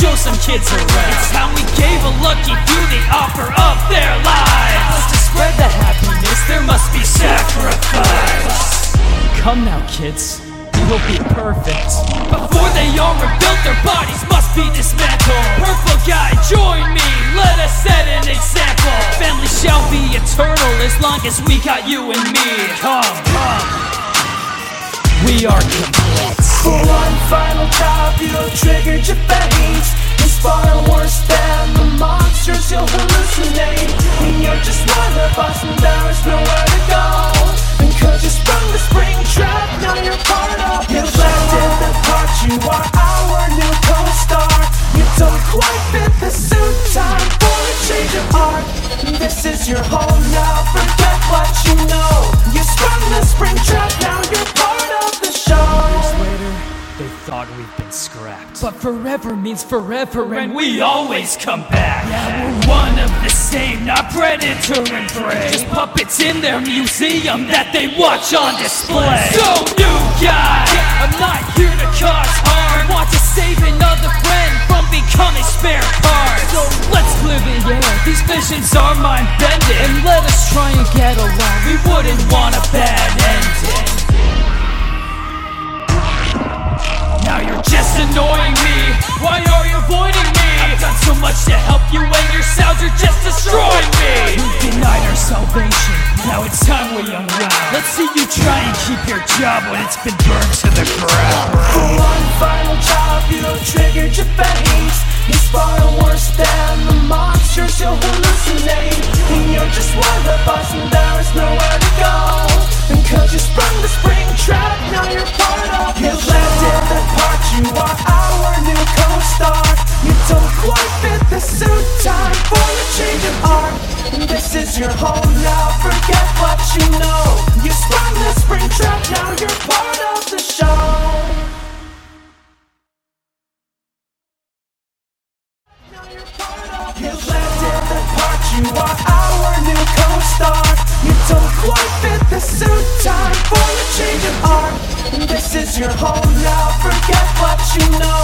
show some kids around It's how we gave a lucky few the offer of their lives. To spread the happiness there must be sacrifice. Come now kids, we will be perfect. Before they are rebuilt their bodies must be dismantled. Purple guy join me, let us set an example. Family shall be eternal as long as we got you and me. Come, come We are complete For one final job, you'll trigger your veins. It's far worse than the monsters you'll hallucinate. And you're just one of us, and there is nowhere to go. And cause you sprung the spring trap, now you're part of the show. landed the part, you are our new co-star. You don't quite fit the suit, time for a change of heart This is your home now, forget what you know. We'd been scrapped. But forever means forever, and we always come back. Yeah, we're one of the same, not predator and prey. Just puppets in their museum that they watch on display. So, new guy, I'm not here to cause harm. I want to save another friend from becoming spare parts. So, let's clear the air. These visions are mind bending. And let us try and get along. We wouldn't want to bad annoying me. Why are you avoiding me? I've done so much to help you, and your sounds are just destroying me. You denied our salvation. Now it's time we unravel. Let's see you try and keep your job when it's been burned to the ground. For one final job, you triggered your veins. It's far worse than the monsters you'll hallucinate. And you're just one of us, and there is nowhere to go. And cause you sprung the spring trap, now you're part of your home now, forget what you know. You sprung the spring trap, now you're part of the show. You landed the part, you are our new co-star You don't quite fit the suit, time for a change of art this is your home now, forget what you know